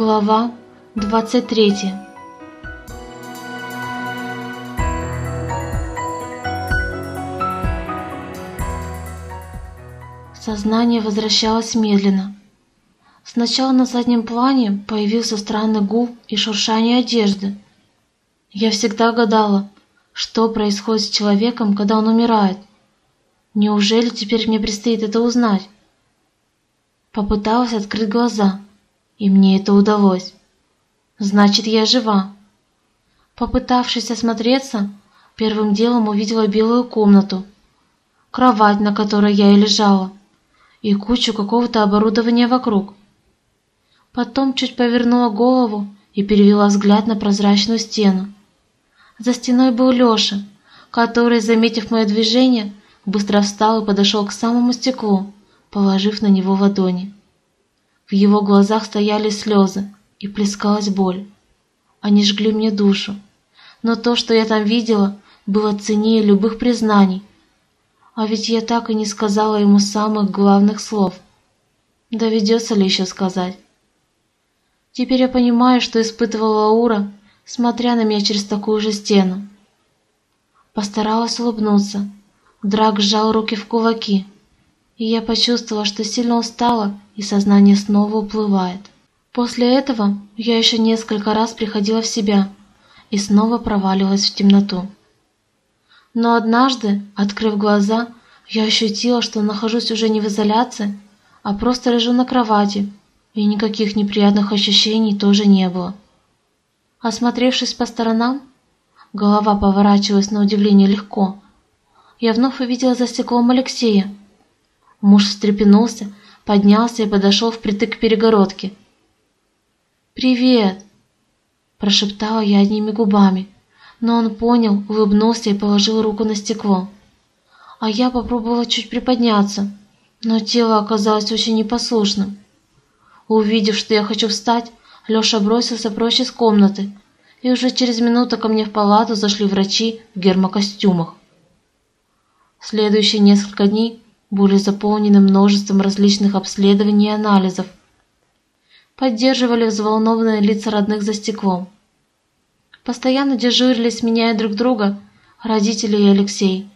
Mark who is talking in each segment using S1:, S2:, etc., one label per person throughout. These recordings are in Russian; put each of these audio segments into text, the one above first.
S1: Глава 23 Сознание возвращалось медленно. Сначала на заднем плане появился странный гул и шуршание одежды. Я всегда гадала, что происходит с человеком, когда он умирает. Неужели теперь мне предстоит это узнать? Попыталась открыть глаза, и мне это удалось. Значит, я жива. Попытавшись осмотреться, первым делом увидела белую комнату, кровать, на которой я и лежала, и кучу какого-то оборудования вокруг. Потом чуть повернула голову и перевела взгляд на прозрачную стену. За стеной был Леша, который, заметив мое движение, быстро встал и подошел к самому стеклу, положив на него ладони. В его глазах стояли слезы и плескалась боль. Они жгли мне душу. Но то, что я там видела, было ценнее любых признаний. А ведь я так и не сказала ему самых главных слов. Доведется ли еще сказать? Теперь я понимаю, что испытывала Аура, смотря на меня через такую же стену. Постаралась улыбнуться. Драк сжал руки в кулаки, и я почувствовала, что сильно устала, и сознание снова уплывает. После этого я еще несколько раз приходила в себя и снова проваливалась в темноту. Но однажды, открыв глаза, я ощутила, что нахожусь уже не в изоляции, а просто лежу на кровати, и никаких неприятных ощущений тоже не было. Осмотревшись по сторонам, голова поворачивалась на удивление легко. Я вновь увидела за стеклом Алексея. Муж встрепенулся, поднялся и подошел впритык к перегородке. «Привет!» – прошептала я одними губами, но он понял, улыбнулся и положил руку на стекло. А я попробовала чуть приподняться, но тело оказалось очень непослушным. Увидев, что я хочу встать, Леша бросился прочь из комнаты, и уже через минуту ко мне в палату зашли врачи в гермокостюмах. Следующие несколько дней были заполнены множеством различных обследований и анализов. Поддерживали взволнованные лица родных за стеклом. Постоянно дежурили, сменяя друг друга, родители и Алексей.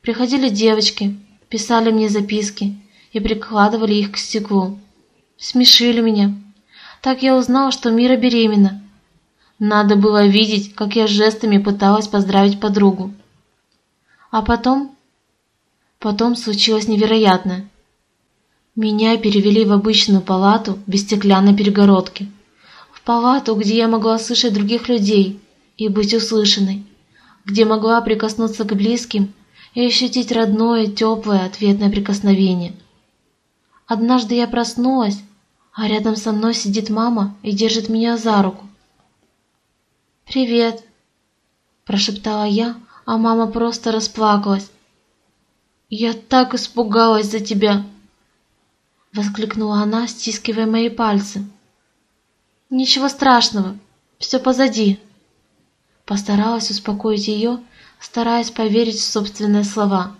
S1: Приходили девочки, писали мне записки и прикладывали их к стеклу смешили меня. Так я узнала, что Мира беременна. Надо было видеть, как я жестами пыталась поздравить подругу. А потом... Потом случилось невероятное. Меня перевели в обычную палату без стеклянной перегородки. В палату, где я могла слышать других людей и быть услышанной, где могла прикоснуться к близким и ощутить родное, теплое, ответное прикосновение. Однажды я проснулась а рядом со мной сидит мама и держит меня за руку. «Привет!» – прошептала я, а мама просто расплакалась. «Я так испугалась за тебя!» – воскликнула она, стискивая мои пальцы. «Ничего страшного, все позади!» Постаралась успокоить ее, стараясь поверить в собственные слова.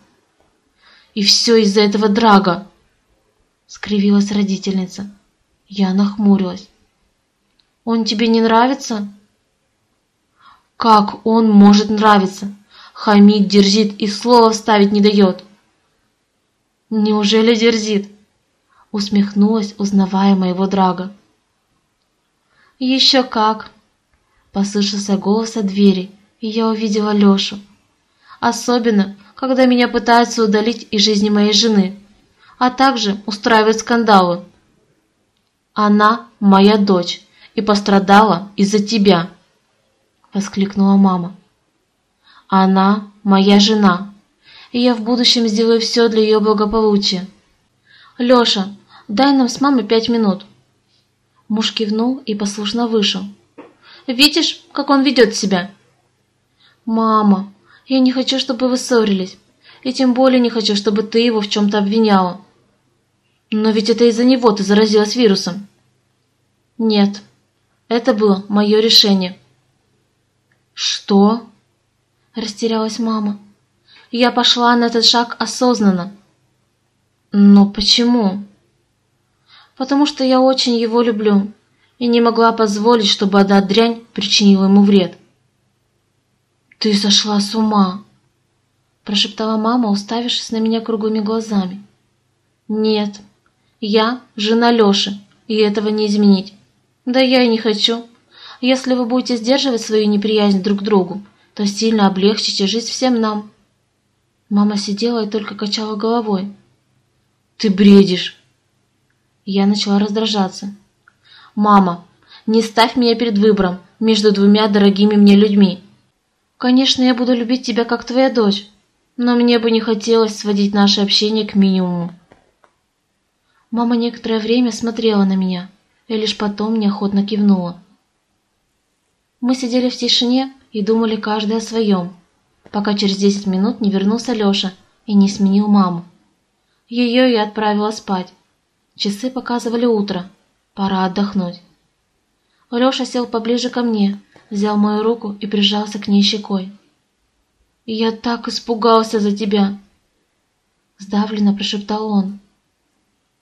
S1: «И все из-за этого драга!» — скривилась родительница. Я нахмурилась. «Он тебе не нравится?» «Как он может нравиться? Хамид дерзит и слова вставить не дает!» «Неужели дерзит?» Усмехнулась, узнавая моего драга. «Еще как!» Послышался голос от двери, и я увидела Лешу. Особенно, когда меня пытаются удалить из жизни моей жены, а также устраивают скандалы. Она моя дочь и пострадала из-за тебя, воскликнула мама. Она моя жена, и я в будущем сделаю все для ее благополучия. Леша, дай нам с мамой пять минут. Муж кивнул и послушно вышел. Видишь, как он ведет себя? Мама, я не хочу, чтобы вы ссорились, и тем более не хочу, чтобы ты его в чем-то обвиняла. Но ведь это из-за него ты заразилась вирусом. Нет, это было мое решение. Что? Растерялась мама. Я пошла на этот шаг осознанно. Но почему? Потому что я очень его люблю, и не могла позволить, чтобы одна дрянь причинила ему вред. «Ты сошла с ума!» – прошептала мама, уставившись на меня круглыми глазами. «Нет, я жена Лёши, и этого не изменить. Да я и не хочу. Если вы будете сдерживать свою неприязнь друг к другу, то сильно облегчите жизнь всем нам». Мама сидела и только качала головой. «Ты бредишь!» Я начала раздражаться. «Мама, не ставь меня перед выбором между двумя дорогими мне людьми. Конечно, я буду любить тебя как твоя дочь, но мне бы не хотелось сводить наше общение к минимуму». Мама некоторое время смотрела на меня и лишь потом неохотно кивнула. Мы сидели в тишине и думали каждый о своем, пока через десять минут не вернулся Леша и не сменил маму. Ее я отправила спать. Часы показывали утро. Пора отдохнуть. Леша сел поближе ко мне, взял мою руку и прижался к ней щекой. «Я так испугался за тебя!» Сдавленно прошептал он.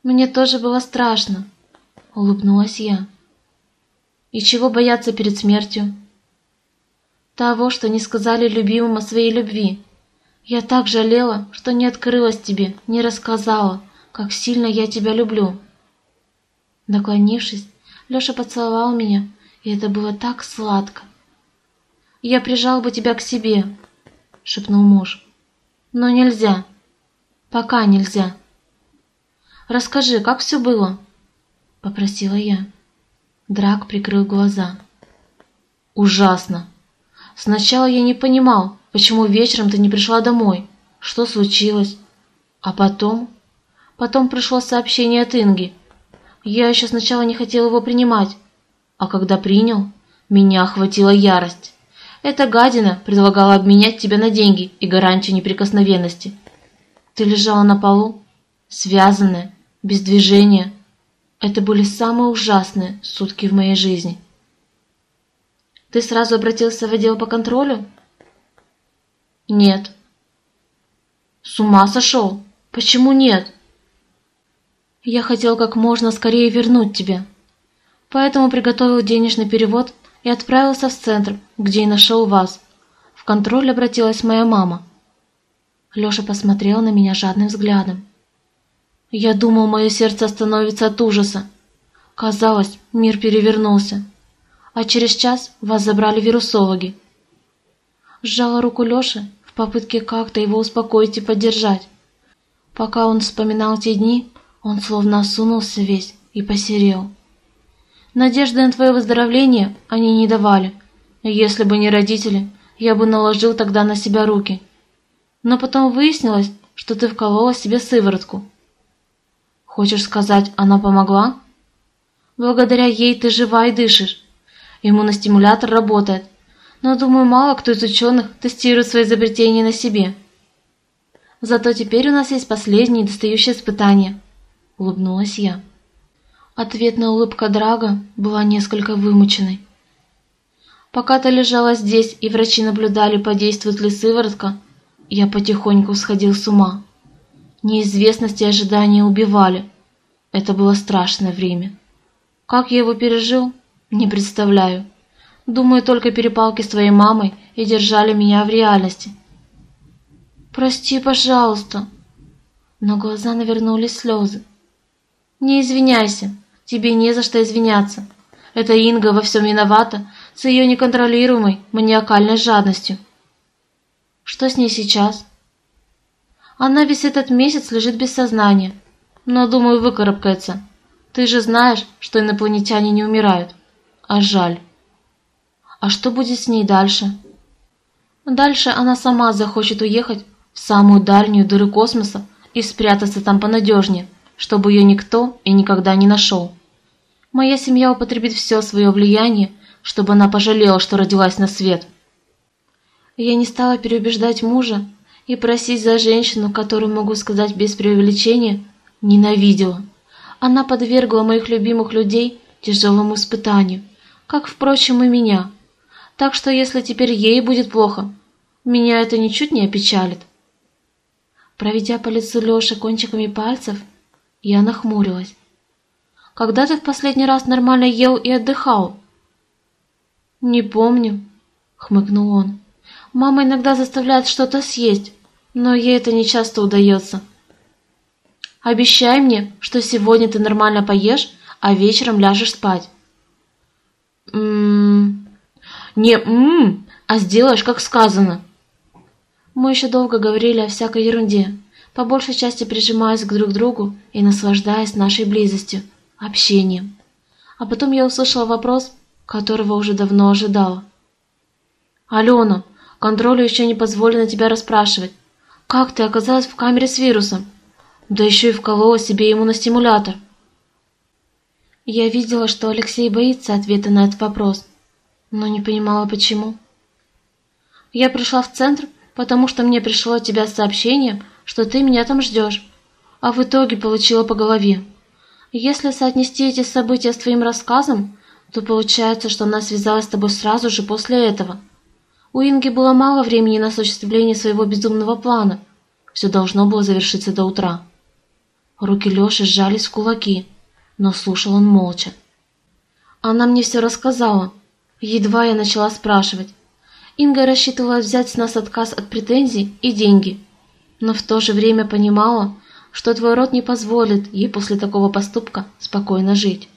S1: «Мне тоже было страшно», — улыбнулась я. «И чего бояться перед смертью?» «Того, что не сказали любимым о своей любви. Я так жалела, что не открылась тебе, не рассказала, как сильно я тебя люблю». Наклонившись, Леша поцеловал меня, и это было так сладко. «Я прижал бы тебя к себе», — шепнул муж. «Но нельзя. Пока нельзя». Расскажи, как все было?» — попросила я. Драк прикрыл глаза. «Ужасно. Сначала я не понимал, почему вечером ты не пришла домой. Что случилось? А потом... Потом пришло сообщение от Инги. Я еще сначала не хотел его принимать, а когда принял, меня охватила ярость. Эта гадина предлагала обменять тебя на деньги и гарантию неприкосновенности. Ты лежала на полу, связанная, без движения. Это были самые ужасные сутки в моей жизни. Ты сразу обратился в отдел по контролю? Нет. С ума сошел? Почему нет? Я хотел как можно скорее вернуть тебя. Поэтому приготовил денежный перевод и отправился в центр, где и нашел вас. В контроль обратилась моя мама. Леша посмотрел на меня жадным взглядом. Я думал, мое сердце остановится от ужаса. Казалось, мир перевернулся. А через час вас забрали вирусологи. Сжала руку Лёши в попытке как-то его успокоить и поддержать. Пока он вспоминал те дни, он словно осунулся весь и посерел. Надежды на твое выздоровление они не давали. Если бы не родители, я бы наложил тогда на себя руки. Но потом выяснилось, что ты вколола себе сыворотку, Хочешь сказать, она помогла? Благодаря ей ты жива и дышишь. Иммуностимулятор работает. Но, думаю, мало кто из ученых тестирует свои изобретения на себе. Зато теперь у нас есть последнее достающее испытание. Улыбнулась я. Ответная улыбка Драга была несколько вымученной. Пока ты лежала здесь и врачи наблюдали, подействует ли сыворотка, я потихоньку сходил с ума. Неизвестность и ожидания убивали. Это было страшное время. Как я его пережил, не представляю. Думаю, только перепалки с твоей мамой и держали меня в реальности. Прости, пожалуйста. Но глаза навернулись слезы. Не извиняйся, тебе не за что извиняться. Это Инга во всем виновата с ее неконтролируемой маниакальной жадностью. Что с ней сейчас? Она весь этот месяц лежит без сознания, но, думаю, выкарабкается. Ты же знаешь, что инопланетяне не умирают. А жаль. А что будет с ней дальше? Дальше она сама захочет уехать в самую дальнюю дыру космоса и спрятаться там понадежнее, чтобы ее никто и никогда не нашел. Моя семья употребит все свое влияние, чтобы она пожалела, что родилась на свет. Я не стала переубеждать мужа, и просить за женщину, которую могу сказать без преувеличения, ненавидела. Она подвергла моих любимых людей тяжелому испытанию, как, впрочем, и меня. Так что если теперь ей будет плохо, меня это ничуть не опечалит. Проведя по лицу Леши кончиками пальцев, я нахмурилась. когда ты в последний раз нормально ел и отдыхал?» «Не помню», — хмыкнул он. «Мама иногда заставляет что-то съесть, но ей это не часто удается. Обещай мне, что сегодня ты нормально поешь, а вечером ляжешь спать». «Не «м-м», а сделаешь, как сказано». Мы еще долго говорили о всякой ерунде, по большей части прижимаясь к друг другу и наслаждаясь нашей близостью, общением. А потом я услышала вопрос, которого уже давно ожидала. «Алена, контролю еще не позволено тебя расспрашивать. Как ты оказалась в камере с вирусом? Да еще и вколола себе иммуностимулятор». Я видела, что Алексей боится ответа на этот вопрос, но не понимала, почему. Я пришла в центр, потому что мне пришло от тебя сообщение, что ты меня там ждешь, а в итоге получила по голове. Если соотнести эти события с твоим рассказом, то получается, что она связалась с тобой сразу же после этого. У Инги было мало времени на осуществление своего безумного плана. Все должно было завершиться до утра. Руки Леши сжались в кулаки, но слушал он молча. Она мне все рассказала. Едва я начала спрашивать. Инга рассчитывала взять с нас отказ от претензий и деньги, но в то же время понимала, что твой род не позволит ей после такого поступка спокойно жить.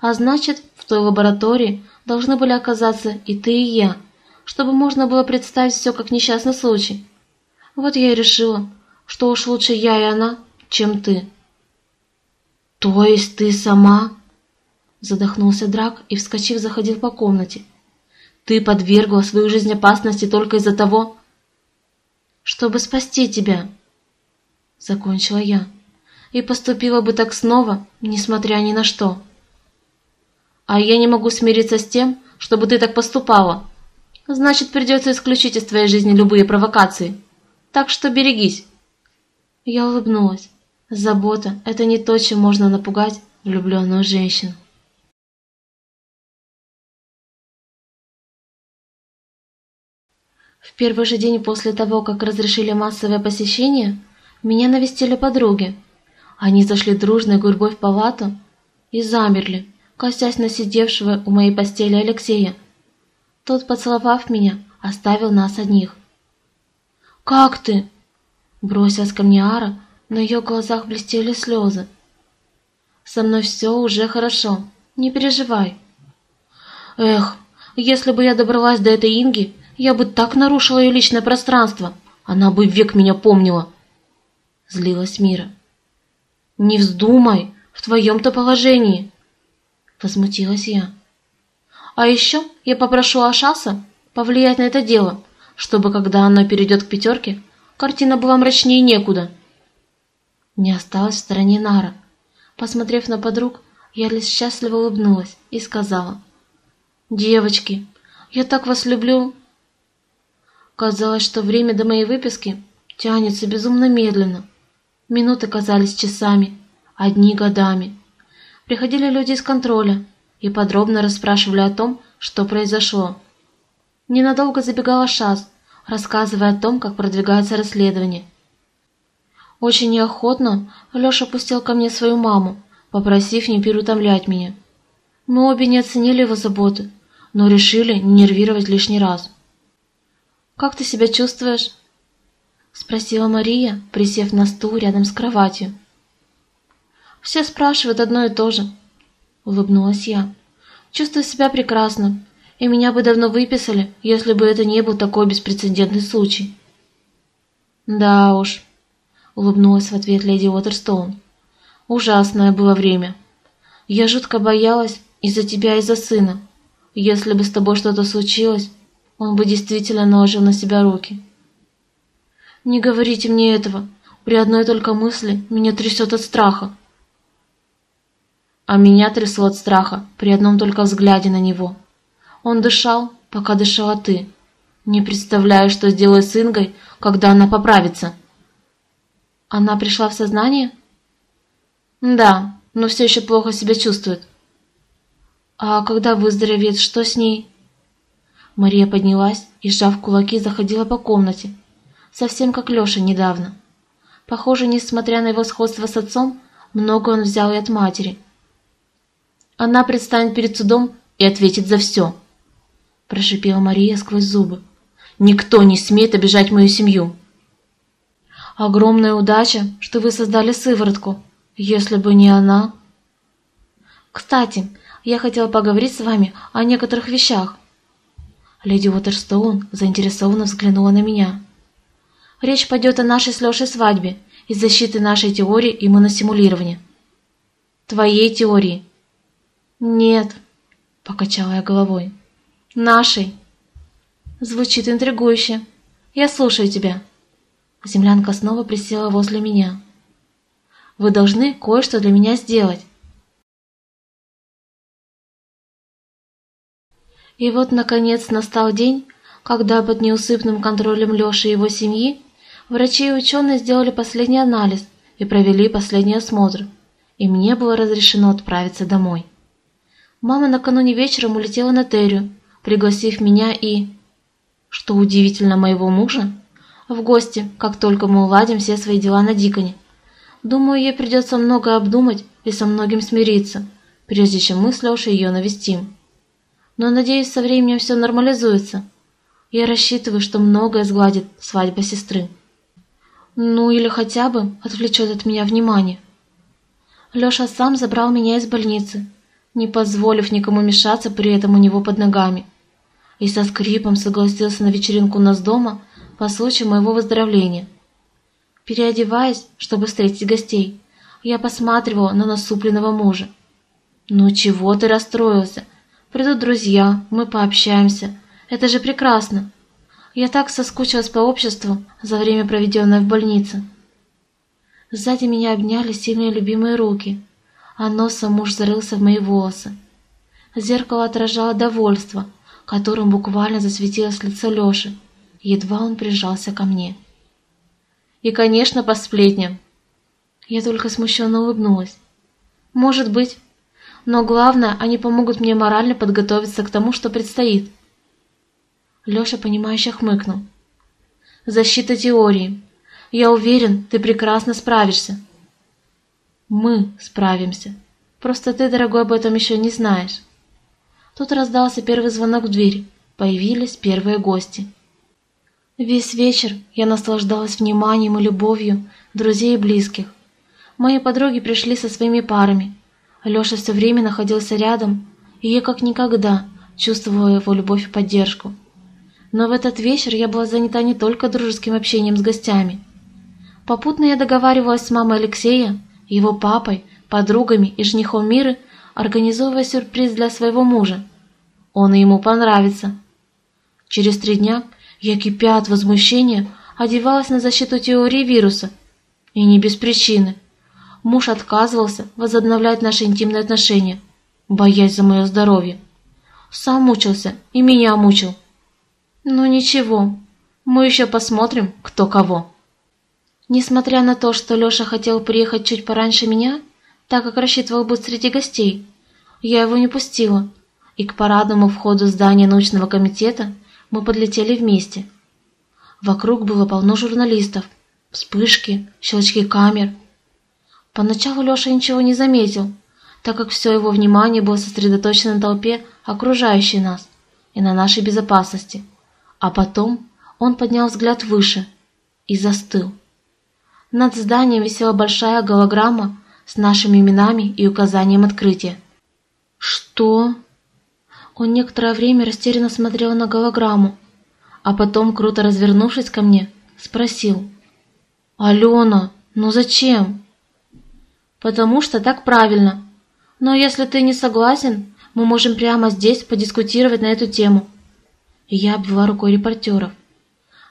S1: А значит, в той лаборатории должны были оказаться и ты, и я, чтобы можно было представить все как несчастный случай. Вот я и решила, что уж лучше я и она, чем ты. То есть ты сама? Задохнулся Драк и, вскочив, заходил по комнате. Ты подвергла свою жизнь опасности только из-за того, чтобы спасти тебя. Закончила я. И поступила бы так снова, несмотря ни на что. А я не могу смириться с тем, чтобы ты так поступала. Значит, придется исключить из твоей жизни любые провокации. Так что берегись. Я улыбнулась. Забота – это не то, чем можно напугать влюбленную женщину. В первый же день после того, как разрешили массовое посещение, меня навестили подруги. Они зашли дружной гурьбой в палату и замерли, косясь на сидевшего у моей постели Алексея. Тот, поцеловав меня, оставил нас одних. «Как ты?» Бросилась ко мне Ара, на ее глазах блестели слезы. «Со мной все уже хорошо, не переживай». «Эх, если бы я добралась до этой Инги, я бы так нарушила ее личное пространство, она бы век меня помнила!» Злилась Мира. «Не вздумай, в твоем-то положении!» Возмутилась я. А еще я попрошу Ашаса повлиять на это дело, чтобы, когда оно перейдет к пятерке, картина была мрачнее некуда. Не осталась в стороне Нара. Посмотрев на подруг, я лишь счастливо улыбнулась и сказала. «Девочки, я так вас люблю!» Казалось, что время до моей выписки тянется безумно медленно. Минуты казались часами, а дни годами. Приходили люди из контроля, и подробно расспрашивали о том, что произошло. Ненадолго забегала Шас, рассказывая о том, как продвигается расследование. Очень неохотно Леша пустил ко мне свою маму, попросив не переутомлять меня. Мы обе не оценили его заботы, но решили не нервировать лишний раз. «Как ты себя чувствуешь?» — спросила Мария, присев на стул рядом с кроватью. «Все спрашивают одно и то же», улыбнулась я. Чувствую себя прекрасно, и меня бы давно выписали, если бы это не был такой беспрецедентный случай. Да уж, улыбнулась в ответ леди Уотерстоун. Ужасное было время. Я жутко боялась из-за тебя и из-за сына. Если бы с тобой что-то случилось, он бы действительно наложил на себя руки. Не говорите мне этого. При одной только мысли меня трясет от страха а меня трясло от страха при одном только взгляде на него. Он дышал, пока дышала ты. Не представляю, что сделаю с Ингой, когда она поправится. Она пришла в сознание? Да, но все еще плохо себя чувствует. А когда выздоровеет, что с ней? Мария поднялась и, сжав кулаки, заходила по комнате, совсем как Леша недавно. Похоже, несмотря на его сходство с отцом, много он взял и от матери – Она предстанет перед судом и ответит за все. Прошипела Мария сквозь зубы. Никто не смеет обижать мою семью. Огромная удача, что вы создали сыворотку. Если бы не она... Кстати, я хотела поговорить с вами о некоторых вещах. Леди Уотерстоун заинтересованно взглянула на меня. Речь пойдет о нашей с Лешей свадьбе и защиты нашей теории иммуносимулирования. Твоей теории. Нет, покачала я головой. Нашей. Звучит интригующе. Я слушаю тебя. Землянка снова присела возле меня. Вы должны кое-что для меня сделать. И вот, наконец, настал день, когда под неусыпным контролем Леши и его семьи врачи и ученые сделали последний анализ и провели последний осмотр, и мне было разрешено отправиться домой. Мама накануне вечером улетела на Террию, пригласив меня и, что удивительно моего мужа, в гости, как только мы уладим все свои дела на Диконе. Думаю, ей придется много обдумать и со многим смириться, прежде чем мы с Лешей ее навестим но, надеюсь, со временем все нормализуется. Я рассчитываю, что многое сгладит свадьба сестры. Ну или хотя бы отвлечет от меня внимание. Леша сам забрал меня из больницы, не позволив никому мешаться при этом у него под ногами. И со скрипом согласился на вечеринку у нас дома по случаю моего выздоровления. Переодеваясь, чтобы встретить гостей, я посматривала на насупленного мужа. «Ну чего ты расстроился?» Придут друзья, мы пообщаемся. Это же прекрасно. Я так соскучилась по обществу за время, проведенное в больнице. Сзади меня обняли сильные любимые руки, а носом муж зарылся в мои волосы. Зеркало отражало довольство, которым буквально засветилось лицо Лёши, едва он прижался ко мне. И, конечно, по сплетням. Я только смущенно улыбнулась. Может быть, но главное, они помогут мне морально подготовиться к тому, что предстоит. Леша, понимающе хмыкнул. Защита теории. Я уверен, ты прекрасно справишься. Мы справимся. Просто ты, дорогой, об этом еще не знаешь. Тут раздался первый звонок в дверь. Появились первые гости. Весь вечер я наслаждалась вниманием и любовью друзей и близких. Мои подруги пришли со своими парами, Леша все время находился рядом, и я как никогда чувствовала его любовь и поддержку. Но в этот вечер я была занята не только дружеским общением с гостями. Попутно я договаривалась с мамой Алексея, его папой, подругами и женихом Миры, организовывая сюрприз для своего мужа. Он и ему понравится. Через три дня я, кипя от возмущения, одевалась на защиту теории вируса. И не без причины – Муж отказывался возобновлять наши интимные отношения, боясь за мое здоровье. Сам мучился и меня мучил. Ну ничего, мы еще посмотрим, кто кого. Несмотря на то, что Леша хотел приехать чуть пораньше меня, так как рассчитывал быть среди гостей, я его не пустила, и к парадному входу здания научного комитета мы подлетели вместе. Вокруг было полно журналистов, вспышки, щелчки камер – Поначалу Леша ничего не заметил, так как все его внимание было сосредоточено на толпе, окружающей нас, и на нашей безопасности. А потом он поднял взгляд выше и застыл. Над зданием висела большая голограмма с нашими именами и указанием открытия. «Что?» Он некоторое время растерянно смотрел на голограмму, а потом, круто развернувшись ко мне, спросил. «Алена, ну зачем?» потому что так правильно. Но если ты не согласен, мы можем прямо здесь подискутировать на эту тему». Я обвела рукой репортеров.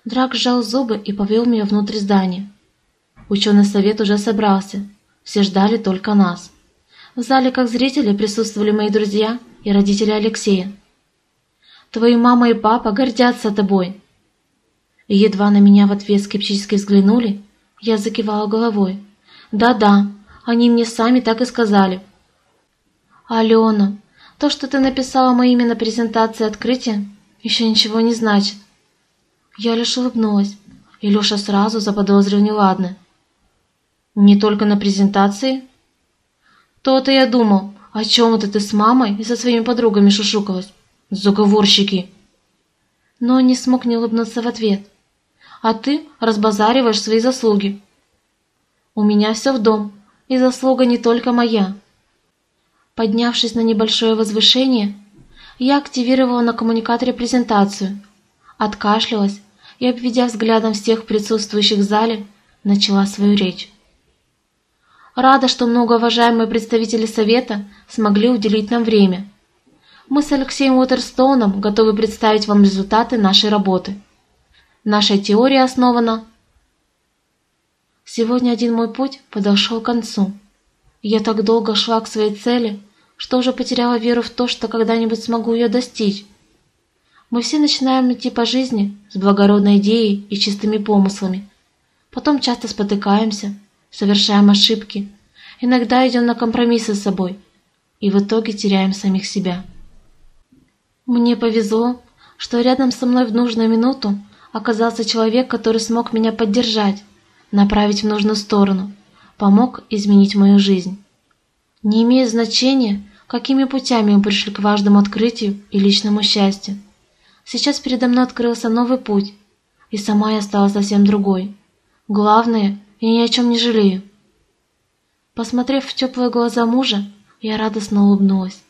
S1: Драк сжал зубы и повел меня внутрь здания. Ученый совет уже собрался. Все ждали только нас. В зале как зрители присутствовали мои друзья и родители Алексея. «Твои мама и папа гордятся тобой!» Едва на меня в ответ скептически взглянули, я закивала головой. «Да-да, они мне сами так и сказали. Алена, то, что ты написала мое имя на презентации открытия, еще ничего не значит. Я лишь улыбнулась, и Леша сразу заподозрил неладное. Не только на презентации? То-то я думал, «О чем это ты с мамой и со своими подругами шушукалась? Заговорщики!» Но он не смог не улыбнуться в ответ. «А ты разбазариваешь свои заслуги. У меня все в дом, и заслуга не только моя». Поднявшись на небольшое возвышение, я активировала на коммуникаторе презентацию, откашлялась и, обведя взглядом всех присутствующих в зале, начала свою речь. Рада, что многоуважаемые представители Совета смогли уделить нам время. Мы с Алексеем Уотерстоуном готовы представить вам результаты нашей работы. Наша теория основана... Сегодня один мой путь подошел к концу. Я так долго шла к своей цели, что уже потеряла веру в то, что когда-нибудь смогу ее достичь. Мы все начинаем идти по жизни с благородной идеей и чистыми помыслами. Потом часто спотыкаемся, совершаем ошибки, иногда идем на компромиссы с собой и в итоге теряем самих себя. Мне повезло, что рядом со мной в нужную минуту оказался человек, который смог меня поддержать, направить в нужную сторону, помог изменить мою жизнь. Не имеет значения, какими путями мы пришли к важному открытию и личному счастью. Сейчас передо мной открылся новый путь, и сама я стала совсем другой. Главное, я ни о чем не жалею. Посмотрев в теплые глаза мужа, я радостно улыбнулась.